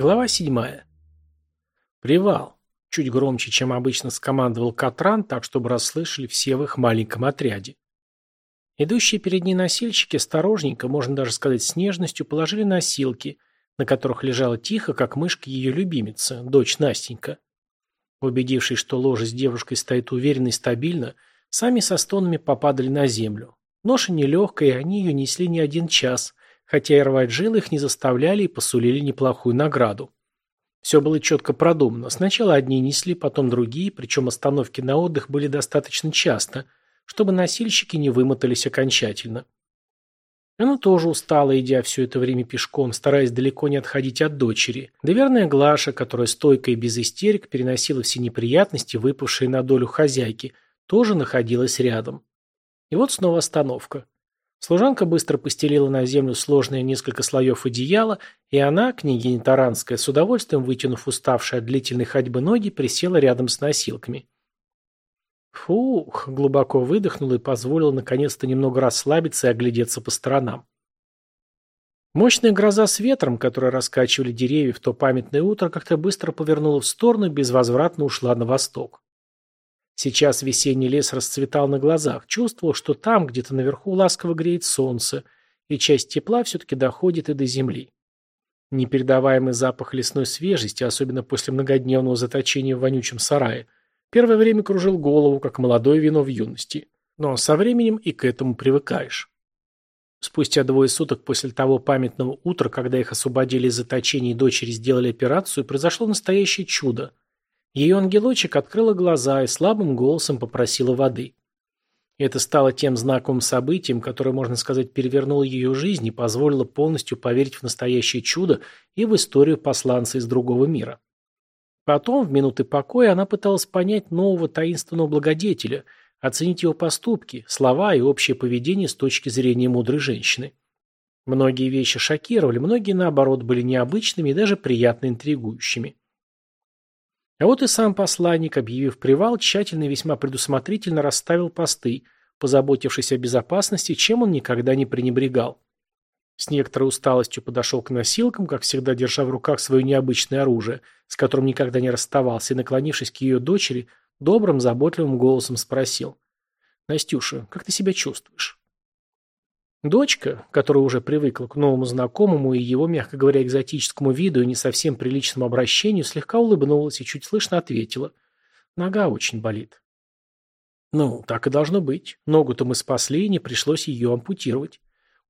Глава седьмая. Привал. Чуть громче, чем обычно скомандовал Катран, так чтобы расслышали все в их маленьком отряде. Идущие перед ней носильщики осторожненько, можно даже сказать с нежностью, положили носилки, на которых лежала тихо, как мышка ее любимица, дочь Настенька. Убедившись, что ложе с девушкой стоит уверенно и стабильно, сами со стонами попадали на землю. Ноша нелегкая, они ее несли не один час, хотя и рвать жилы их не заставляли и посулили неплохую награду. Все было четко продумано. Сначала одни несли, потом другие, причем остановки на отдых были достаточно часто, чтобы носильщики не вымотались окончательно. Она тоже устала, идя все это время пешком, стараясь далеко не отходить от дочери. Да Глаша, которая стойко и без истерик переносила все неприятности, выпавшие на долю хозяйки, тоже находилась рядом. И вот снова остановка. Служанка быстро постелила на землю сложные несколько слоев одеяла, и она, княгиня Таранская, с удовольствием вытянув уставшие от длительной ходьбы ноги, присела рядом с носилками. Фух, глубоко выдохнула и позволила наконец-то немного расслабиться и оглядеться по сторонам. Мощная гроза с ветром, которая раскачивали деревья в то памятное утро, как-то быстро повернула в сторону и безвозвратно ушла на восток. Сейчас весенний лес расцветал на глазах, чувствовал, что там, где-то наверху, ласково греет солнце, и часть тепла все-таки доходит и до земли. Непередаваемый запах лесной свежести, особенно после многодневного заточения в вонючем сарае – Первое время кружил голову, как молодое вино в юности. Но со временем и к этому привыкаешь. Спустя двое суток после того памятного утра, когда их освободили из заточения и дочери сделали операцию, произошло настоящее чудо. Ее ангелочек открыла глаза и слабым голосом попросила воды. Это стало тем знаковым событием, которое, можно сказать, перевернуло ее жизнь и позволило полностью поверить в настоящее чудо и в историю посланца из другого мира. Потом, в минуты покоя, она пыталась понять нового таинственного благодетеля, оценить его поступки, слова и общее поведение с точки зрения мудрой женщины. Многие вещи шокировали, многие, наоборот, были необычными и даже приятно интригующими. А вот и сам посланник, объявив привал, тщательно и весьма предусмотрительно расставил посты, позаботившись о безопасности, чем он никогда не пренебрегал. С некоторой усталостью подошел к носилкам, как всегда держа в руках свое необычное оружие, с которым никогда не расставался, и, наклонившись к ее дочери, добрым, заботливым голосом спросил. «Настюша, как ты себя чувствуешь?» Дочка, которая уже привыкла к новому знакомому и его, мягко говоря, экзотическому виду и не совсем приличному обращению, слегка улыбнулась и чуть слышно ответила. «Нога очень болит». «Ну, так и должно быть. Ногу-то мы спасли, и не пришлось ее ампутировать.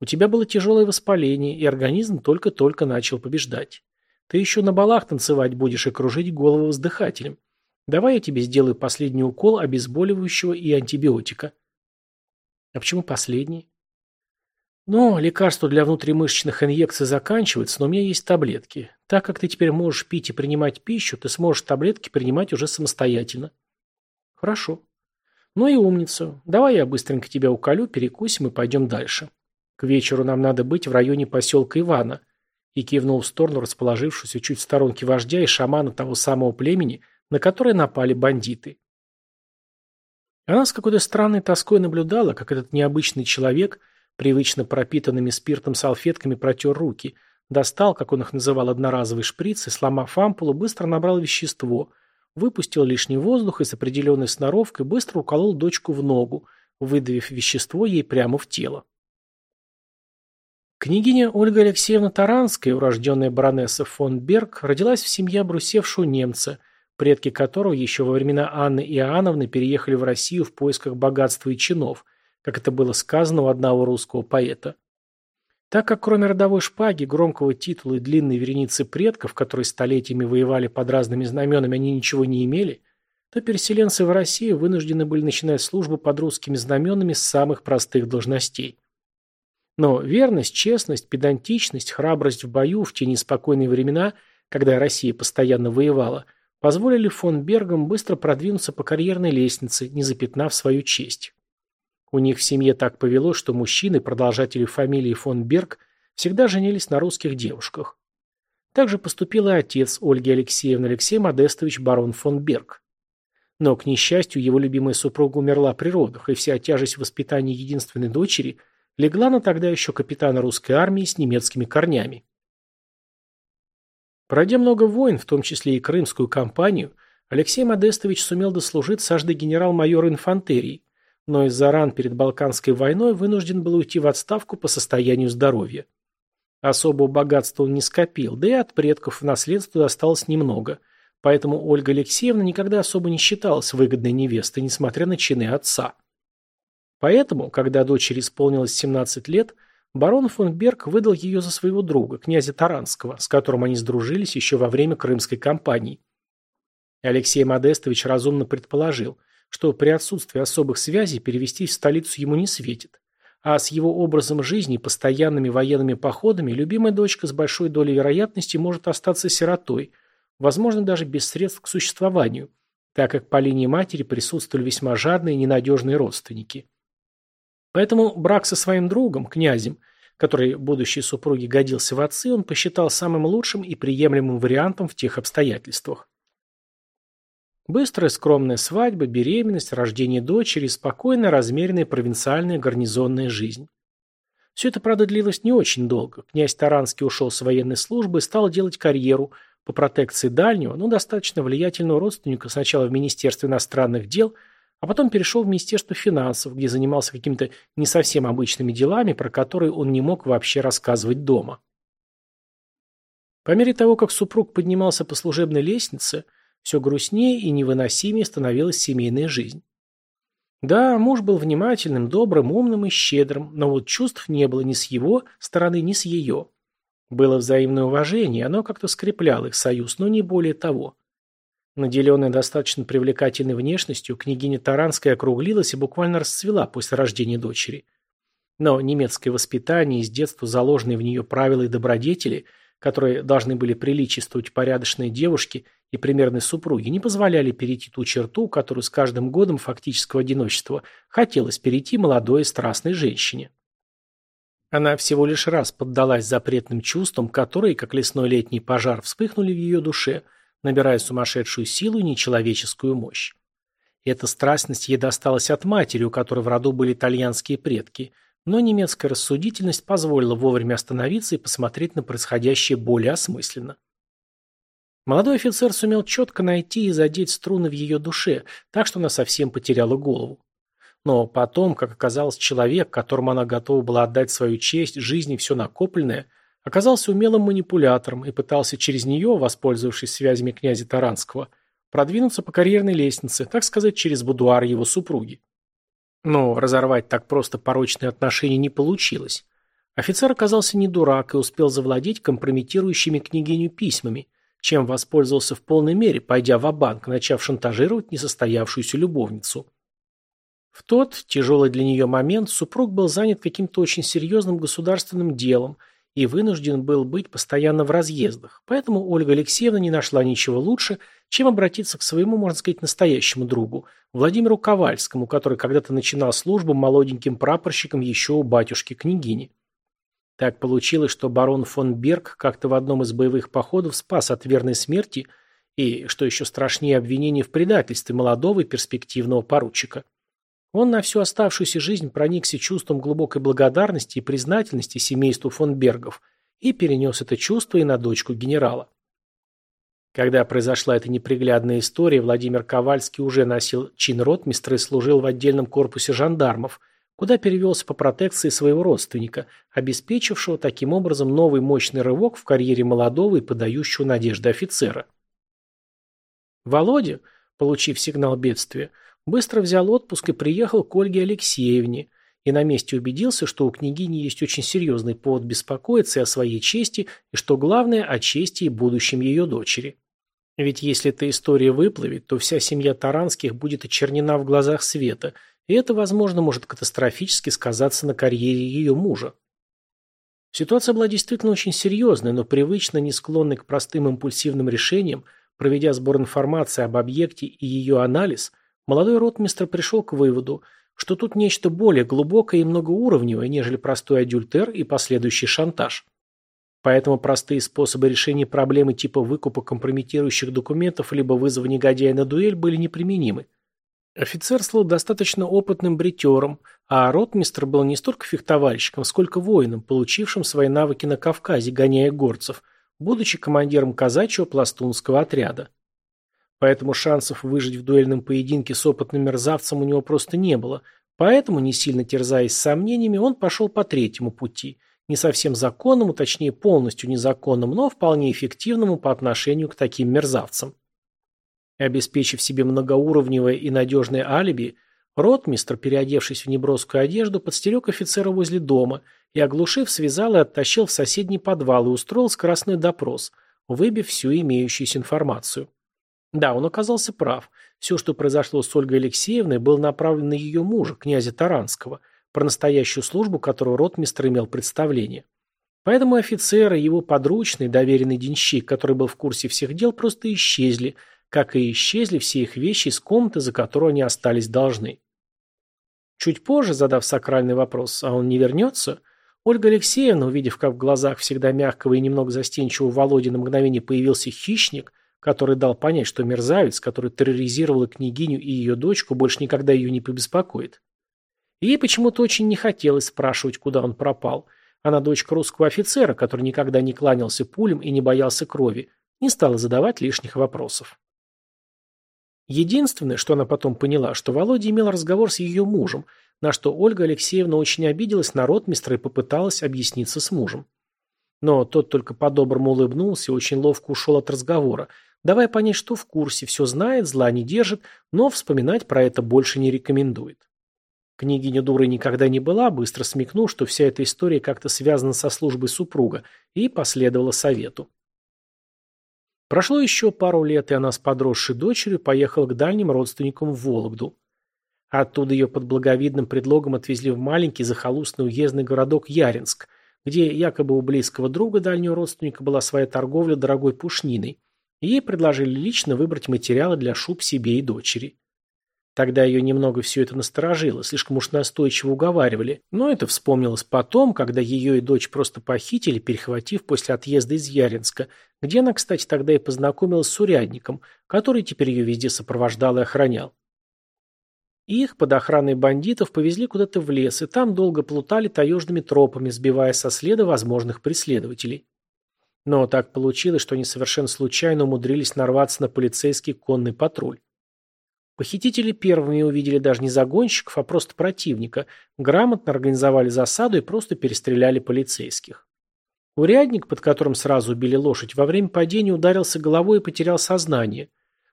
У тебя было тяжелое воспаление, и организм только-только начал побеждать. Ты еще на балах танцевать будешь и кружить голову вздыхателем. Давай я тебе сделаю последний укол обезболивающего и антибиотика. А почему последний? Ну, лекарство для внутримышечных инъекций заканчивается, но у меня есть таблетки. Так как ты теперь можешь пить и принимать пищу, ты сможешь таблетки принимать уже самостоятельно. Хорошо. Ну и умница. Давай я быстренько тебя уколю, перекусим и пойдем дальше. К вечеру нам надо быть в районе поселка Ивана. И кивнул в сторону расположившуюся чуть в сторонке вождя и шамана того самого племени, на которое напали бандиты. Она с какой-то странной тоской наблюдала, как этот необычный человек, привычно пропитанными спиртом салфетками протер руки, достал, как он их называл, одноразовый шприц и, сломав ампулу, быстро набрал вещество, выпустил лишний воздух и с определенной сноровкой быстро уколол дочку в ногу, выдавив вещество ей прямо в тело. Княгиня Ольга Алексеевна Таранская, урожденная баронесса фон Берг, родилась в семье обрусевшего немца, предки которого еще во времена Анны Иоанновны переехали в Россию в поисках богатства и чинов, как это было сказано у одного русского поэта. Так как кроме родовой шпаги, громкого титула и длинной вереницы предков, которые столетиями воевали под разными знаменами, они ничего не имели, то переселенцы в Россию вынуждены были начинать службу под русскими знаменами с самых простых должностей. Но верность, честность, педантичность, храбрость в бою в те неспокойные времена, когда Россия постоянно воевала, позволили фон Бергам быстро продвинуться по карьерной лестнице, не запятнав свою честь. У них в семье так повелось, что мужчины, продолжатели фамилии фон Берг, всегда женились на русских девушках. Также поступил и отец Ольги Алексеевны Алексей Модестович барон фон Берг. Но, к несчастью, его любимая супруга умерла при родах, и вся тяжесть воспитания единственной дочери – легла на тогда еще капитана русской армии с немецкими корнями. Пройдя много войн, в том числе и Крымскую кампанию, Алексей Модестович сумел дослужиться аж генерал-майора инфантерии, но из-за ран перед Балканской войной вынужден был уйти в отставку по состоянию здоровья. Особого богатства он не скопил, да и от предков в наследство досталось немного, поэтому Ольга Алексеевна никогда особо не считалась выгодной невестой, несмотря на чины отца. Поэтому, когда дочери исполнилось 17 лет, барон фон Берг выдал ее за своего друга, князя Таранского, с которым они сдружились еще во время Крымской кампании. Алексей Модестович разумно предположил, что при отсутствии особых связей перевестись в столицу ему не светит. А с его образом жизни и постоянными военными походами любимая дочка с большой долей вероятности может остаться сиротой, возможно, даже без средств к существованию, так как по линии матери присутствовали весьма жадные и ненадежные родственники. Поэтому брак со своим другом, князем, который будущей супруге годился в отцы, он посчитал самым лучшим и приемлемым вариантом в тех обстоятельствах. Быстрая скромная свадьба, беременность, рождение дочери спокойная, размеренная провинциальная гарнизонная жизнь. Все это, правда, длилось не очень долго. Князь Таранский ушел с военной службы и стал делать карьеру по протекции дальнего, но достаточно влиятельного родственника сначала в Министерстве иностранных дел, а потом перешел в Министерство финансов, где занимался какими-то не совсем обычными делами, про которые он не мог вообще рассказывать дома. По мере того, как супруг поднимался по служебной лестнице – все грустнее и невыносимее становилась семейная жизнь. Да, муж был внимательным, добрым, умным и щедрым, но вот чувств не было ни с его стороны, ни с ее. Было взаимное уважение, оно как-то скрепляло их союз, но не более того. Наделенная достаточно привлекательной внешностью, княгиня Таранская округлилась и буквально расцвела после рождения дочери. Но немецкое воспитание и с детства заложенные в нее правила и добродетели, которые должны были приличествовать порядочной девушке – и примерной супруги не позволяли перейти ту черту, которую с каждым годом фактического одиночества хотелось перейти молодой и страстной женщине. Она всего лишь раз поддалась запретным чувствам, которые, как лесной летний пожар, вспыхнули в ее душе, набирая сумасшедшую силу и нечеловеческую мощь. Эта страстность ей досталась от матери, у которой в роду были итальянские предки, но немецкая рассудительность позволила вовремя остановиться и посмотреть на происходящее более осмысленно. Молодой офицер сумел четко найти и задеть струны в ее душе, так что она совсем потеряла голову. Но потом, как оказалось, человек, которому она готова была отдать свою честь, жизнь и все накопленное, оказался умелым манипулятором и пытался через нее, воспользовавшись связями князя Таранского, продвинуться по карьерной лестнице, так сказать, через будуар его супруги. Но разорвать так просто порочные отношения не получилось. Офицер оказался не дурак и успел завладеть компрометирующими княгиню письмами – чем воспользовался в полной мере, пойдя в банк начав шантажировать несостоявшуюся любовницу. В тот, тяжелый для нее момент, супруг был занят каким-то очень серьезным государственным делом и вынужден был быть постоянно в разъездах, поэтому Ольга Алексеевна не нашла ничего лучше, чем обратиться к своему, можно сказать, настоящему другу, Владимиру Ковальскому, который когда-то начинал службу молоденьким прапорщиком еще у батюшки-княгини. Так получилось, что барон фон Берг как-то в одном из боевых походов спас от верной смерти и, что еще страшнее, обвинение в предательстве молодого и перспективного поручика. Он на всю оставшуюся жизнь проникся чувством глубокой благодарности и признательности семейству фон Бергов и перенес это чувство и на дочку генерала. Когда произошла эта неприглядная история, Владимир Ковальский уже носил чин ротмистра и служил в отдельном корпусе жандармов, куда перевелся по протекции своего родственника, обеспечившего таким образом новый мощный рывок в карьере молодого и подающего надежды офицера. Володя, получив сигнал бедствия, быстро взял отпуск и приехал к Ольге Алексеевне, и на месте убедился, что у княгини есть очень серьезный повод беспокоиться о своей чести и, что главное, о чести и будущем ее дочери. Ведь если эта история выплывет, то вся семья Таранских будет очернена в глазах света, и это, возможно, может катастрофически сказаться на карьере ее мужа. Ситуация была действительно очень серьезной, но привычно не склонный к простым импульсивным решениям, проведя сбор информации об объекте и ее анализ, молодой ротмистр пришел к выводу, что тут нечто более глубокое и многоуровневое, нежели простой адюльтер и последующий шантаж. Поэтому простые способы решения проблемы типа выкупа компрометирующих документов либо вызова негодяя на дуэль были неприменимы. Офицер слыл достаточно опытным бритером, а ротмистр был не столько фехтовальщиком, сколько воином, получившим свои навыки на Кавказе, гоняя горцев, будучи командиром казачьего пластунского отряда. Поэтому шансов выжить в дуэльном поединке с опытным мерзавцем у него просто не было, поэтому, не сильно терзаясь сомнениями, он пошел по третьему пути, не совсем законному, точнее полностью незаконному, но вполне эффективному по отношению к таким мерзавцам. Обеспечив себе многоуровневое и надежное алиби, ротмистр, переодевшись в неброскую одежду, подстерег офицера возле дома и, оглушив, связал и оттащил в соседний подвал и устроил скоростной допрос, выбив всю имеющуюся информацию. Да, он оказался прав. Все, что произошло с Ольгой Алексеевной, было направлено на ее мужа, князя Таранского, про настоящую службу которого ротмистр имел представление. Поэтому офицеры, его подручный, доверенный денщик, который был в курсе всех дел, просто исчезли, как и исчезли все их вещи из комнаты, за которую они остались должны. Чуть позже, задав сакральный вопрос, а он не вернется, Ольга Алексеевна, увидев, как в глазах всегда мягкого и немного застенчивого Володи на мгновение появился хищник, который дал понять, что мерзавец, который терроризировал княгиню и ее дочку, больше никогда ее не побеспокоит. ей почему-то очень не хотелось спрашивать, куда он пропал. Она дочка русского офицера, который никогда не кланялся пулям и не боялся крови, не стала задавать лишних вопросов. Единственное, что она потом поняла, что Володя имел разговор с ее мужем, на что Ольга Алексеевна очень обиделась на ротмистра и попыталась объясниться с мужем. Но тот только по-доброму улыбнулся и очень ловко ушел от разговора, давая понять, что в курсе, все знает, зла не держит, но вспоминать про это больше не рекомендует. Княгиня дурой никогда не была, быстро смекнув, что вся эта история как-то связана со службой супруга, и последовала совету. Прошло еще пару лет, и она с подросшей дочерью поехала к дальним родственникам в Вологду. Оттуда ее под благовидным предлогом отвезли в маленький захолустный уездный городок Яринск, где якобы у близкого друга дальнего родственника была своя торговля дорогой пушниной, Ей предложили лично выбрать материалы для шуб себе и дочери. Тогда ее немного все это насторожило, слишком уж настойчиво уговаривали, но это вспомнилось потом, когда ее и дочь просто похитили, перехватив после отъезда из Яринска, где она, кстати, тогда и познакомилась с урядником, который теперь ее везде сопровождал и охранял. Их под охраной бандитов повезли куда-то в лес, и там долго плутали таежными тропами, сбивая со следа возможных преследователей. Но так получилось, что они совершенно случайно умудрились нарваться на полицейский конный патруль. Похитители первыми увидели даже не загонщиков, а просто противника, грамотно организовали засаду и просто перестреляли полицейских. Урядник, под которым сразу убили лошадь, во время падения ударился головой и потерял сознание,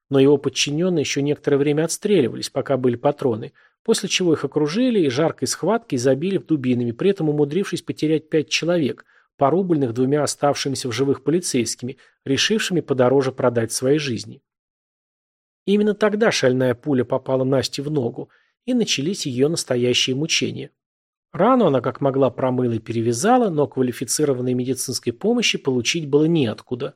но его подчиненные еще некоторое время отстреливались, пока были патроны, после чего их окружили и жаркой схваткой забили дубинами, при этом умудрившись потерять пять человек, порубленных двумя оставшимися в живых полицейскими, решившими подороже продать свои жизни. Именно тогда шальная пуля попала Насте в ногу, и начались ее настоящие мучения. Рану она как могла промыла и перевязала, но квалифицированной медицинской помощи получить было неоткуда.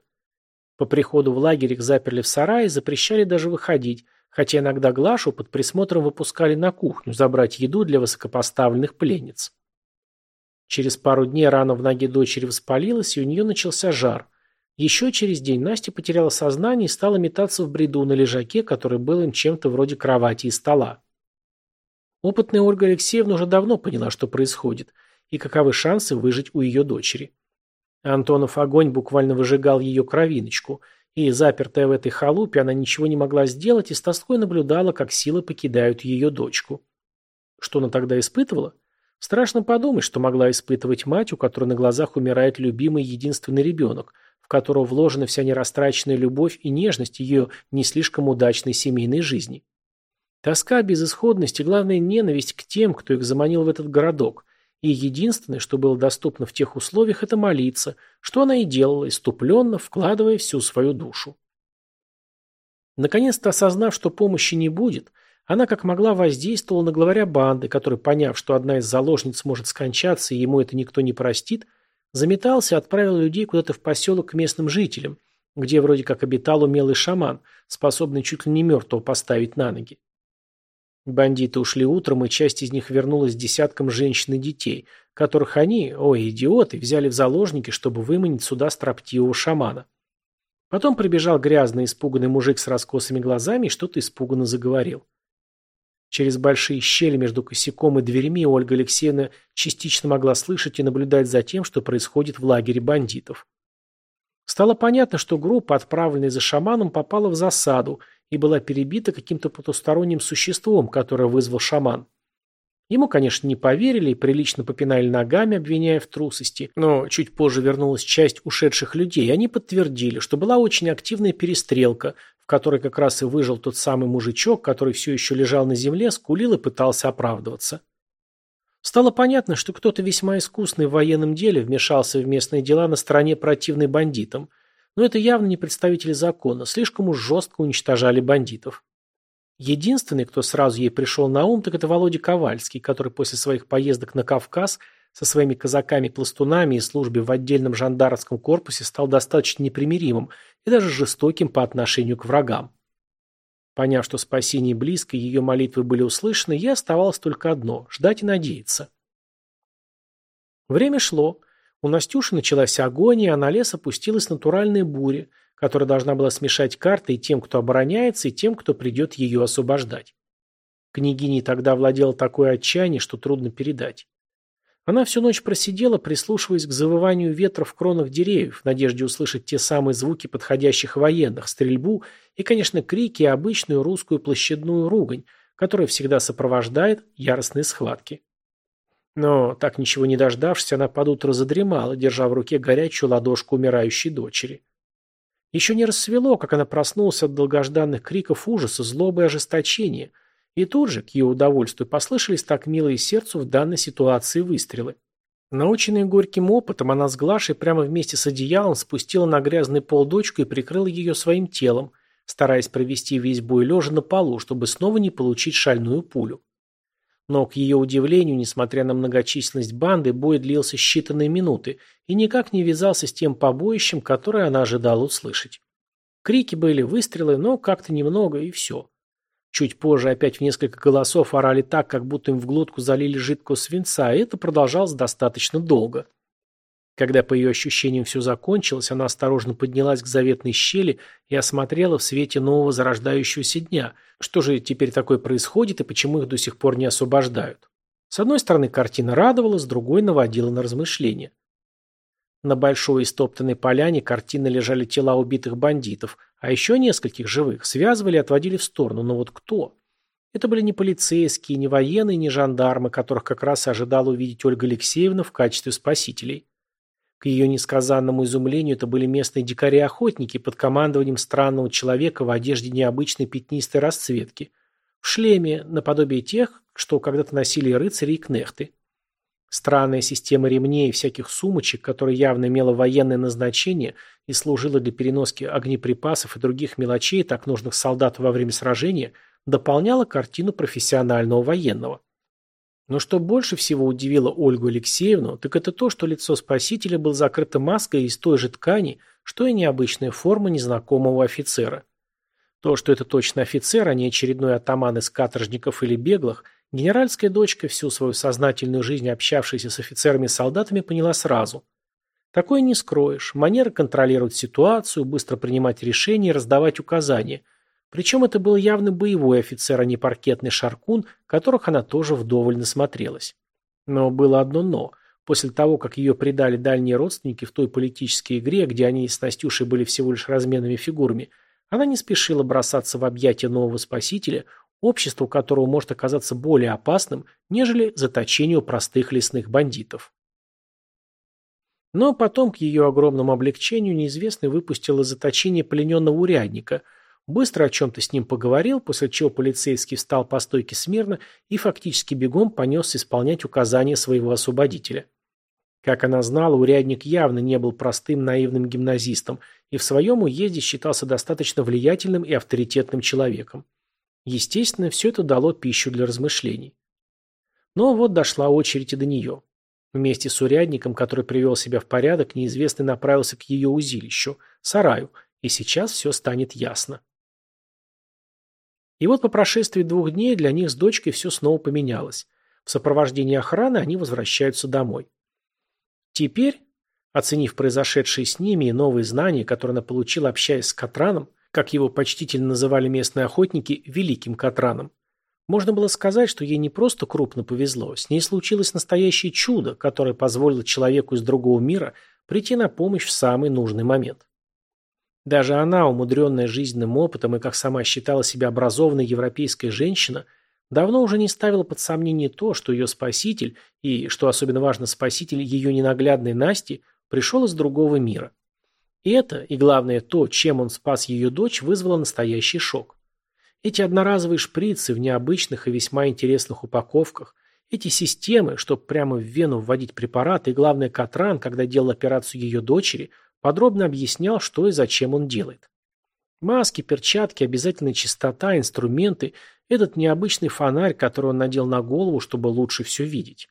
По приходу в лагерь их заперли в сарае и запрещали даже выходить, хотя иногда Глашу под присмотром выпускали на кухню забрать еду для высокопоставленных пленниц. Через пару дней рана в ноге дочери воспалилась, и у нее начался жар. Еще через день Настя потеряла сознание и стала метаться в бреду на лежаке, который был им чем-то вроде кровати и стола. Опытная Ольга Алексеевна уже давно поняла, что происходит, и каковы шансы выжить у ее дочери. Антонов огонь буквально выжигал ее кровиночку, и, запертая в этой халупе, она ничего не могла сделать и с тоской наблюдала, как силы покидают ее дочку. Что она тогда испытывала? Страшно подумать, что могла испытывать мать, у которой на глазах умирает любимый единственный ребенок, в которого вложена вся нерастраченная любовь и нежность ее не слишком удачной семейной жизни. Тоска, безысходность и, главное, ненависть к тем, кто их заманил в этот городок. И единственное, что было доступно в тех условиях, это молиться, что она и делала, иступленно, вкладывая всю свою душу. Наконец-то осознав, что помощи не будет, она как могла воздействовала на главаря банды, который, поняв, что одна из заложниц может скончаться и ему это никто не простит, заметался и отправил людей куда-то в поселок к местным жителям, где вроде как обитал умелый шаман, способный чуть ли не мертвого поставить на ноги. Бандиты ушли утром, и часть из них вернулась с десятком женщин и детей, которых они, ой, идиоты, взяли в заложники, чтобы выманить сюда строптивого шамана. Потом прибежал грязный испуганный мужик с раскосыми глазами и что-то испуганно заговорил. Через большие щели между косяком и дверями Ольга Алексеевна частично могла слышать и наблюдать за тем, что происходит в лагере бандитов. Стало понятно, что группа, отправленная за шаманом, попала в засаду и была перебита каким-то потусторонним существом, которое вызвал шаман. Ему, конечно, не поверили и прилично попинали ногами, обвиняя в трусости, но чуть позже вернулась часть ушедших людей, и они подтвердили, что была очень активная перестрелка, в которой как раз и выжил тот самый мужичок, который все еще лежал на земле, скулил и пытался оправдываться. Стало понятно, что кто-то весьма искусный в военном деле вмешался в местные дела на стороне противной бандитам, но это явно не представители закона, слишком уж жестко уничтожали бандитов. Единственный, кто сразу ей пришел на ум, так это Володя Ковальский, который после своих поездок на Кавказ со своими казаками-пластунами и службе в отдельном жандармском корпусе стал достаточно непримиримым и даже жестоким по отношению к врагам. Поняв, что спасение близко и ее молитвы были услышаны, ей оставалось только одно – ждать и надеяться. Время шло. У Настюши началась агония, а на лес опустилась натуральная буря, которая должна была смешать карты и тем, кто обороняется, и тем, кто придет ее освобождать. Княгиней тогда владело такое отчаяние, что трудно передать. Она всю ночь просидела, прислушиваясь к завыванию ветра в кронах деревьев, в надежде услышать те самые звуки подходящих военных, стрельбу и, конечно, крики и обычную русскую площадную ругань, которая всегда сопровождает яростные схватки. Но, так ничего не дождавшись, она под утро задремала, держа в руке горячую ладошку умирающей дочери. Еще не рассвело, как она проснулась от долгожданных криков ужаса, злобы и ожесточения, и тут же, к ее удовольствию, послышались так милые сердцу в данной ситуации выстрелы. Наученная горьким опытом, она с Глашей прямо вместе с одеялом спустила на грязный пол дочку и прикрыла ее своим телом, стараясь провести весь бой лежа на полу, чтобы снова не получить шальную пулю. Но, к ее удивлению, несмотря на многочисленность банды, бой длился считанные минуты и никак не вязался с тем побоищем, которое она ожидала услышать. Крики были, выстрелы, но как-то немного, и все. Чуть позже опять в несколько голосов орали так, как будто им в глотку залили жидкого свинца, и это продолжалось достаточно долго. Когда по ее ощущениям все закончилось, она осторожно поднялась к заветной щели и осмотрела в свете нового зарождающегося дня, что же теперь такое происходит и почему их до сих пор не освобождают. С одной стороны, картина радовала, с другой наводила на размышления. На большой истоптанной поляне картины лежали тела убитых бандитов, а еще нескольких живых связывали и отводили в сторону, но вот кто? Это были не полицейские, не военные, не жандармы, которых как раз ожидала увидеть Ольга Алексеевна в качестве спасителей. К ее несказанному изумлению это были местные дикари-охотники под командованием странного человека в одежде необычной пятнистой расцветки, в шлеме, наподобие тех, что когда-то носили рыцари и кнехты. Странная система ремней и всяких сумочек, которая явно имела военное назначение и служила для переноски огнеприпасов и других мелочей, так нужных солдату во время сражения, дополняла картину профессионального военного. Но что больше всего удивило Ольгу Алексеевну, так это то, что лицо спасителя было закрыто маской из той же ткани, что и необычная форма незнакомого офицера. То, что это точно офицер, а не очередной атаман из каторжников или беглых, генеральская дочка, всю свою сознательную жизнь общавшаяся с офицерами солдатами, поняла сразу. Такое не скроешь. Манера контролировать ситуацию, быстро принимать решения и раздавать указания – причем это был явно боевой офицер, а не паркетный шаркун, которых она тоже вдоволь насмотрелась. Но было одно «но». После того, как ее предали дальние родственники в той политической игре, где они с Настюшей были всего лишь разменными фигурами, она не спешила бросаться в объятия нового спасителя, обществу которого может оказаться более опасным, нежели заточению простых лесных бандитов. Но потом, к ее огромному облегчению, неизвестный выпустил из заточения плененного урядника – Быстро о чем-то с ним поговорил, после чего полицейский встал по стойке смирно и фактически бегом понесся исполнять указания своего освободителя. Как она знала, урядник явно не был простым наивным гимназистом и в своем уезде считался достаточно влиятельным и авторитетным человеком. Естественно, все это дало пищу для размышлений. Но вот дошла очередь и до нее. Вместе с урядником, который привел себя в порядок, неизвестный направился к ее узилищу, сараю, и сейчас все станет ясно. И вот по прошествии двух дней для них с дочкой все снова поменялось. В сопровождении охраны они возвращаются домой. Теперь, оценив произошедшие с ними и новые знания, которые она получила, общаясь с Катраном, как его почтительно называли местные охотники, великим Катраном, можно было сказать, что ей не просто крупно повезло, с ней случилось настоящее чудо, которое позволило человеку из другого мира прийти на помощь в самый нужный момент. Даже она, умудренная жизненным опытом и, как сама считала себя образованной европейская женщина, давно уже не ставила под сомнение то, что ее спаситель, и, что особенно важно, спаситель ее ненаглядной Насти, пришел из другого мира. И это, и главное то, чем он спас ее дочь, вызвало настоящий шок. Эти одноразовые шприцы в необычных и весьма интересных упаковках, эти системы, чтобы прямо в вену вводить препараты, и главное, Катран, когда делал операцию ее дочери, подробно объяснял, что и зачем он делает. Маски, перчатки, обязательная чистота, инструменты, этот необычный фонарь, который он надел на голову, чтобы лучше все видеть.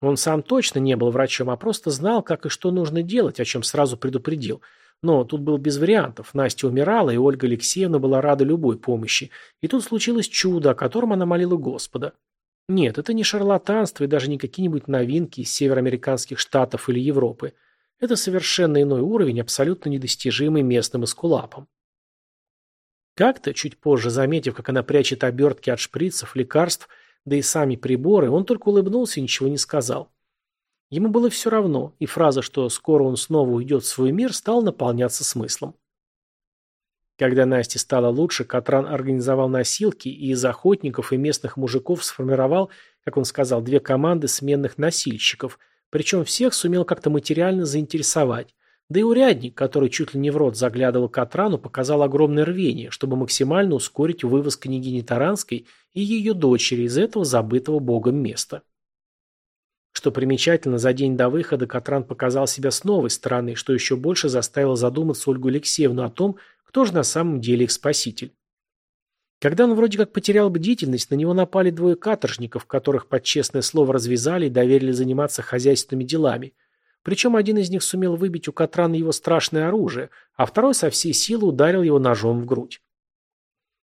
Он сам точно не был врачом, а просто знал, как и что нужно делать, о чем сразу предупредил. Но тут был без вариантов. Настя умирала, и Ольга Алексеевна была рада любой помощи. И тут случилось чудо, о котором она молила Господа. Нет, это не шарлатанство и даже не какие-нибудь новинки из североамериканских штатов или Европы. Это совершенно иной уровень, абсолютно недостижимый местным эскулапом. Как-то, чуть позже заметив, как она прячет обертки от шприцев, лекарств, да и сами приборы, он только улыбнулся и ничего не сказал. Ему было все равно, и фраза, что скоро он снова уйдет в свой мир, стала наполняться смыслом. Когда Насте стало лучше, Катран организовал носилки и из охотников и местных мужиков сформировал, как он сказал, две команды сменных носильщиков, причем всех сумел как-то материально заинтересовать. Да и урядник, который чуть ли не в рот заглядывал Катрану, показал огромное рвение, чтобы максимально ускорить вывоз княгини Таранской и ее дочери из этого забытого богом места. Что примечательно, за день до выхода Катран показал себя с новой стороны, что еще больше заставило задуматься Ольгу Алексеевну о том, кто же на самом деле их спаситель. Когда он вроде как потерял бдительность, на него напали двое каторжников, которых под честное слово развязали и доверили заниматься хозяйственными делами. Причем один из них сумел выбить у Катрана его страшное оружие, а второй со всей силы ударил его ножом в грудь.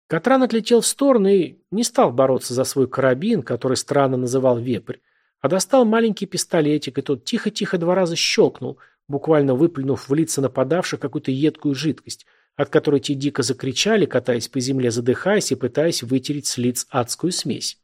Катран отлетел в сторону и не стал бороться за свой карабин, который странно называл вепрь, а достал маленький пистолетик, и тот тихо-тихо два раза щелкнул, буквально выплюнув в лица нападавших какую-то едкую жидкость, от которой те дико закричали, катаясь по земле, задыхаясь и пытаясь вытереть с лиц адскую смесь.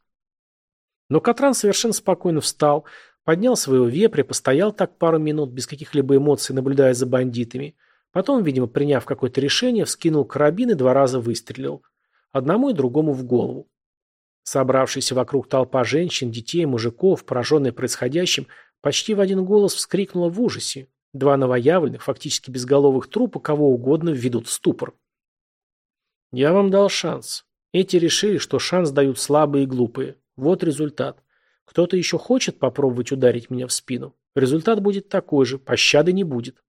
Но Катран совершенно спокойно встал, поднял своего вепря, постоял так пару минут, без каких-либо эмоций, наблюдая за бандитами. Потом, видимо, приняв какое-то решение, вскинул карабин и два раза выстрелил. Одному и другому в голову. Собравшаяся вокруг толпа женщин, детей, мужиков, пораженная происходящим, почти в один голос вскрикнула в ужасе. Два новоявленных, фактически безголовых трупа, кого угодно введут в ступор. Я вам дал шанс. Эти решили, что шанс дают слабые и глупые. Вот результат. Кто-то еще хочет попробовать ударить меня в спину. Результат будет такой же, пощады не будет.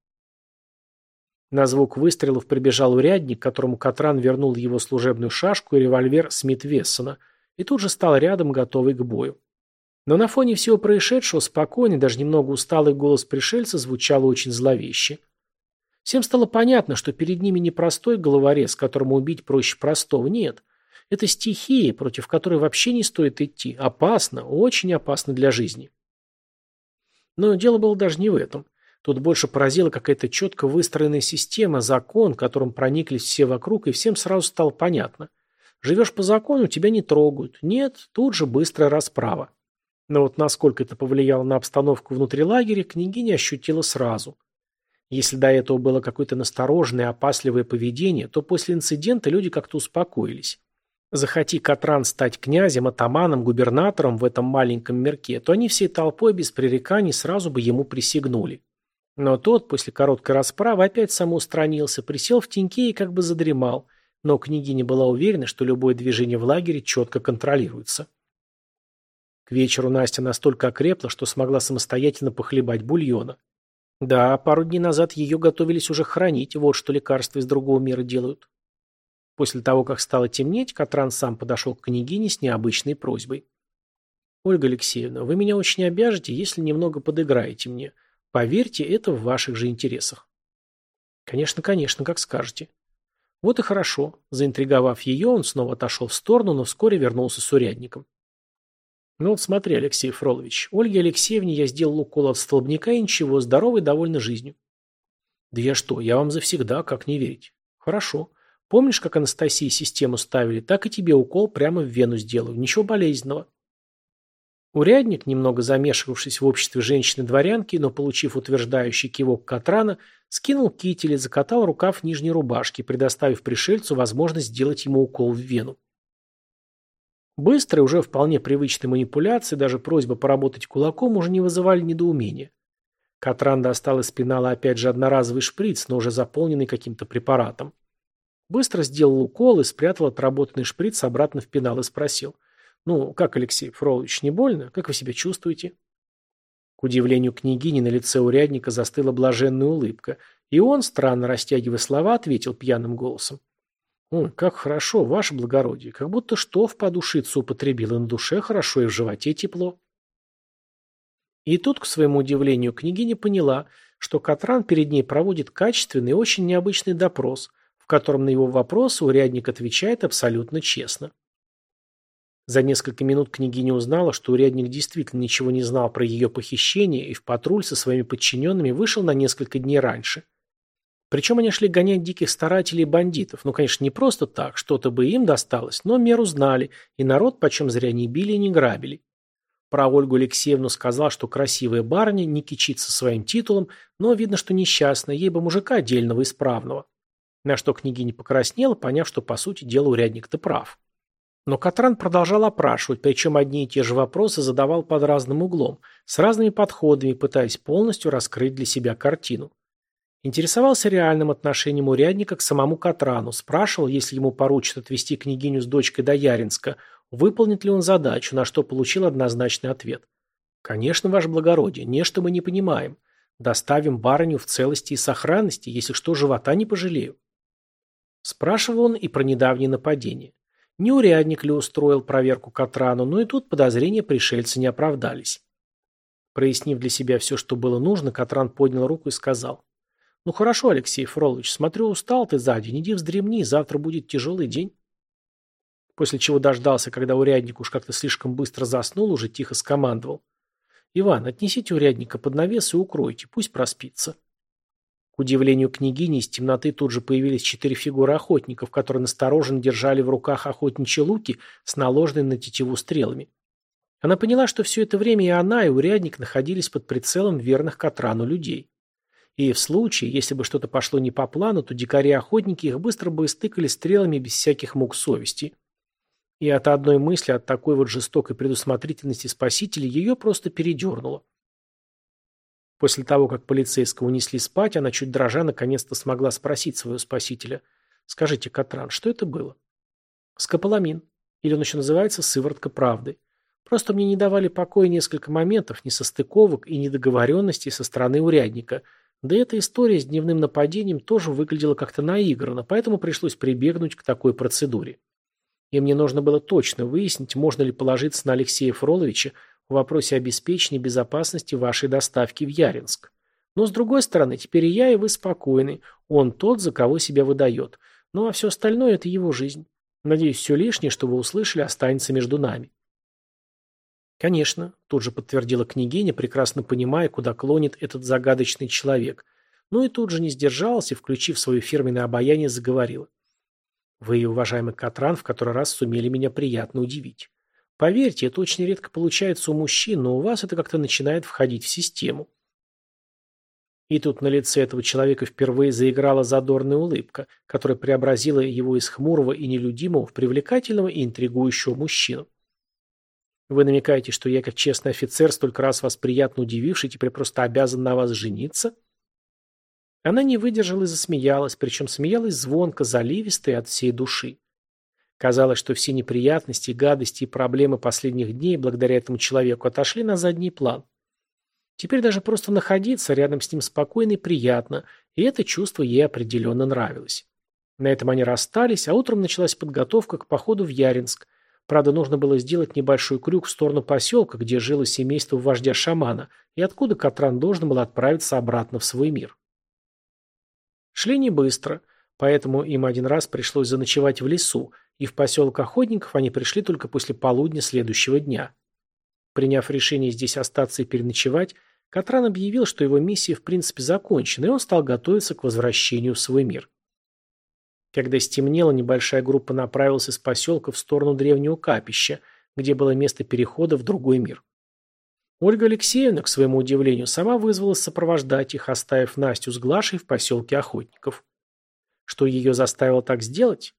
На звук выстрелов прибежал урядник, которому Катран вернул его служебную шашку и револьвер Смит Вессона, и тут же стал рядом, готовый к бою. Но на фоне всего происшедшего спокойный, даже немного усталый голос пришельца звучал очень зловеще. Всем стало понятно, что перед ними не простой головорез, которому убить проще простого, нет. Это стихия, против которой вообще не стоит идти. Опасно, очень опасно для жизни. Но дело было даже не в этом. Тут больше поразила какая-то четко выстроенная система, закон, которым прониклись все вокруг, и всем сразу стало понятно. Живешь по закону, тебя не трогают. Нет, тут же быстрая расправа. Но вот насколько это повлияло на обстановку внутри лагеря, княгиня ощутила сразу. Если до этого было какое-то настороженное, опасливое поведение, то после инцидента люди как-то успокоились. Захоти Катран стать князем, атаманом, губернатором в этом маленьком мирке, то они всей толпой без пререканий сразу бы ему присягнули. Но тот, после короткой расправы, опять самоустранился, присел в теньке и как бы задремал, но княгиня была уверена, что любое движение в лагере четко контролируется. К вечеру Настя настолько окрепла, что смогла самостоятельно похлебать бульона. Да, пару дней назад ее готовились уже хранить, вот что лекарства из другого мира делают. После того, как стало темнеть, Катран сам подошел к княгине с необычной просьбой. «Ольга Алексеевна, вы меня очень обяжете, если немного подыграете мне. Поверьте, это в ваших же интересах». «Конечно, конечно, как скажете». Вот и хорошо. Заинтриговав ее, он снова отошел в сторону, но вскоре вернулся с урядником. Ну вот смотри, Алексей Фролович, Ольге Алексеевне я сделал укол от столбняка и ничего, здоровый, довольна жизнью. Да я что, я вам завсегда, как не верить. Хорошо. Помнишь, как Анастасии систему ставили, так и тебе укол прямо в вену сделаю, ничего болезненного. Урядник, немного замешивавшись в обществе женщины-дворянки, но получив утверждающий кивок Катрана, скинул китель и закатал рукав нижней рубашки, предоставив пришельцу возможность сделать ему укол в вену. Быстрые, уже вполне привычные манипуляции, даже просьба поработать кулаком уже не вызывали недоумения. Катран достал из пенала опять же одноразовый шприц, но уже заполненный каким-то препаратом. Быстро сделал укол и спрятал отработанный шприц обратно в пенал и спросил – «Ну, как, Алексей Фролович, не больно? Как вы себя чувствуете?» К удивлению княгини на лице урядника застыла блаженная улыбка, и он, странно растягивая слова, ответил пьяным голосом. «Ой, как хорошо, ваше благородие, как будто что в подушицу употребил, и на душе хорошо, и в животе тепло». И тут, к своему удивлению, княгиня поняла, что Катран перед ней проводит качественный и очень необычный допрос, в котором на его вопросы урядник отвечает абсолютно честно. За несколько минут княгиня узнала, что урядник действительно ничего не знал про ее похищение и в патруль со своими подчиненными вышел на несколько дней раньше. Причем они шли гонять диких старателей и бандитов. Ну, конечно, не просто так, что-то бы им досталось, но меру знали, и народ почем зря не били и не грабили. Про Ольгу Алексеевну сказал, что красивая барыня не кичится своим титулом, но видно, что несчастная, ей бы мужика отдельного исправного. На что княгиня покраснела, поняв, что, по сути дела, урядник-то прав. Но Катран продолжал опрашивать, причем одни и те же вопросы задавал под разным углом, с разными подходами, пытаясь полностью раскрыть для себя картину. Интересовался реальным отношением урядника к самому Катрану, спрашивал, если ему поручат отвезти княгиню с дочкой до Яринска, выполнит ли он задачу, на что получил однозначный ответ. «Конечно, ваше благородие, нечто мы не понимаем. Доставим барыню в целости и сохранности, если что, живота не пожалею». Спрашивал он и про недавнее нападение. Не урядник ли устроил проверку Катрану, но и тут подозрения пришельца не оправдались. Прояснив для себя все, что было нужно, Катран поднял руку и сказал. «Ну хорошо, Алексей Фролович, смотрю, устал ты за день, иди вздремни, завтра будет тяжелый день». После чего дождался, когда урядник уж как-то слишком быстро заснул, уже тихо скомандовал. «Иван, отнесите урядника под навес и укройте, пусть проспится». К удивлению княгини, из темноты тут же появились четыре фигуры охотников, которые настороженно держали в руках охотничьи луки с наложенными на тетиву стрелами. Она поняла, что все это время и она, и урядник находились под прицелом верных Катрану людей. И в случае, если бы что-то пошло не по плану, то дикари-охотники их быстро бы истыкали стрелами без всяких мук совести. И от одной мысли, от такой вот жестокой предусмотрительности спасителей, ее просто передернуло. После того, как полицейского унесли спать, она чуть дрожа наконец-то смогла спросить своего спасителя. «Скажите, Катран, что это было?» «Скополамин. Или он еще называется «сыворотка правды». Просто мне не давали покоя несколько моментов, несостыковок и недоговоренностей со стороны урядника. Да эта история с дневным нападением тоже выглядела как-то наигранно, поэтому пришлось прибегнуть к такой процедуре. И мне нужно было точно выяснить, можно ли положиться на Алексея Фроловича, в вопросе обеспечения безопасности вашей доставки в Яринск. Но с другой стороны, теперь и я, и вы спокойны. Он тот, за кого себя выдает. Ну а все остальное – это его жизнь. Надеюсь, все лишнее, что вы услышали, останется между нами. Конечно, тут же подтвердила княгиня, прекрасно понимая, куда клонит этот загадочный человек. Ну и тут же не сдержалась и, включив свое фирменное обаяние, заговорила. Вы, уважаемый Катран, в который раз сумели меня приятно удивить. Поверьте, это очень редко получается у мужчин, но у вас это как-то начинает входить в систему. И тут на лице этого человека впервые заиграла задорная улыбка, которая преобразила его из хмурого и нелюдимого в привлекательного и интригующего мужчину. Вы намекаете, что я, как честный офицер, столько раз вас приятно удививший, теперь просто обязан на вас жениться? Она не выдержала и засмеялась, причем смеялась звонко, заливисто и от всей души. Казалось, что все неприятности, гадости и проблемы последних дней благодаря этому человеку отошли на задний план. Теперь даже просто находиться рядом с ним спокойно и приятно, и это чувство ей определенно нравилось. На этом они расстались, а утром началась подготовка к походу в Яринск. Правда, нужно было сделать небольшой крюк в сторону поселка, где жило семейство вождя шамана, и откуда Катран должен был отправиться обратно в свой мир. Шли не быстро, поэтому им один раз пришлось заночевать в лесу, и в поселок Охотников они пришли только после полудня следующего дня. Приняв решение здесь остаться и переночевать, Катран объявил, что его миссия в принципе закончена, и он стал готовиться к возвращению в свой мир. Когда стемнело, небольшая группа направилась из поселка в сторону древнего капища, где было место перехода в другой мир. Ольга Алексеевна, к своему удивлению, сама вызвалась сопровождать их, оставив Настю с Глашей в поселке Охотников. Что ее заставило так сделать?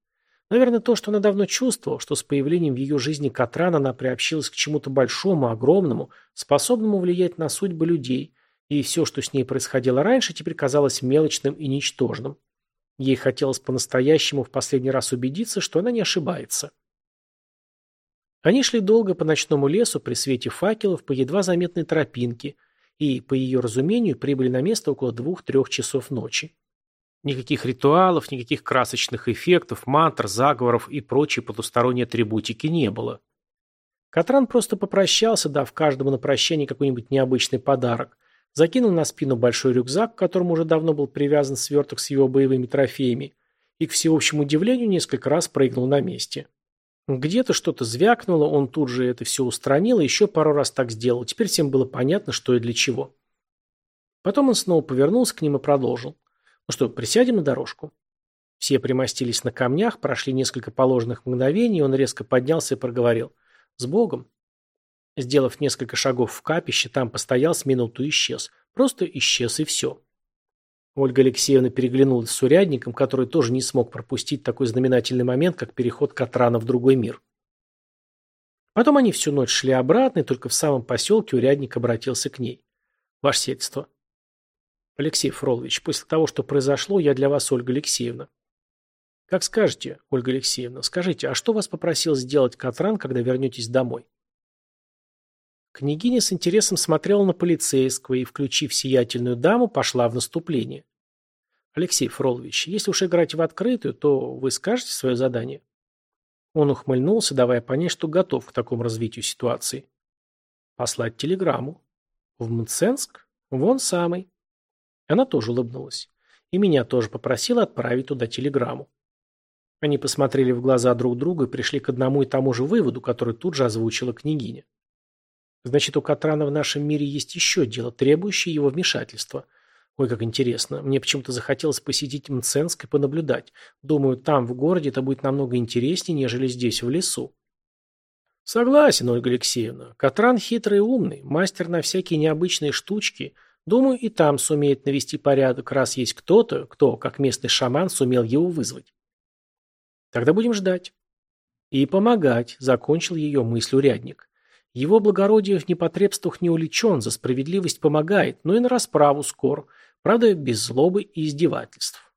Наверное, то, что она давно чувствовала, что с появлением в ее жизни Катран она приобщилась к чему-то большому, огромному, способному влиять на судьбы людей, и все, что с ней происходило раньше, теперь казалось мелочным и ничтожным. Ей хотелось по-настоящему в последний раз убедиться, что она не ошибается. Они шли долго по ночному лесу при свете факелов по едва заметной тропинке и, по ее разумению, прибыли на место около двух-трех часов ночи. Никаких ритуалов, никаких красочных эффектов, мантр, заговоров и прочей потусторонней атрибутики не было. Катран просто попрощался, дав каждому на прощание какой-нибудь необычный подарок, закинул на спину большой рюкзак, к которому уже давно был привязан сверток с его боевыми трофеями, и, к всеобщему удивлению, несколько раз прыгнул на месте. Где-то что-то звякнуло, он тут же это все устранил и еще пару раз так сделал. Теперь всем было понятно, что и для чего. Потом он снова повернулся к ним и продолжил. Ну что, присядем на дорожку? Все примостились на камнях, прошли несколько положенных мгновений, он резко поднялся и проговорил. «С Богом!» Сделав несколько шагов в капище, там постоял с минуту и исчез. Просто исчез и все. Ольга Алексеевна переглянулась с урядником, который тоже не смог пропустить такой знаменательный момент, как переход Катрана в другой мир. Потом они всю ночь шли обратно, и только в самом поселке урядник обратился к ней. «Ваше сельство». «Алексей Фролович, после того, что произошло, я для вас Ольга Алексеевна». «Как скажете, Ольга Алексеевна. Скажите, а что вас попросил сделать Катран, когда вернетесь домой?» Княгиня с интересом смотрела на полицейского и, включив сиятельную даму, пошла в наступление. «Алексей Фролович, если уж играть в открытую, то вы скажете свое задание?» Он ухмыльнулся, давая понять, что готов к такому развитию ситуации. «Послать телеграмму». «В Мценск? Вон самый». Она тоже улыбнулась. И меня тоже попросила отправить туда телеграмму. Они посмотрели в глаза друг друга и пришли к одному и тому же выводу, который тут же озвучила княгиня. Значит, у Катрана в нашем мире есть еще дело, требующее его вмешательства. Ой, как интересно. Мне почему-то захотелось посетить Мценск и понаблюдать. Думаю, там, в городе, это будет намного интереснее, нежели здесь, в лесу. Согласен, Ольга Алексеевна. Катран хитрый и умный, мастер на всякие необычные штучки. Думаю, и там сумеет навести порядок, раз есть кто-то, кто, как местный шаман, сумел его вызвать. Тогда будем ждать. И помогать, закончил ее мысль урядник. Его благородие в непотребствах не уличен, за справедливость помогает, но и на расправу скор, правда, без злобы и издевательств.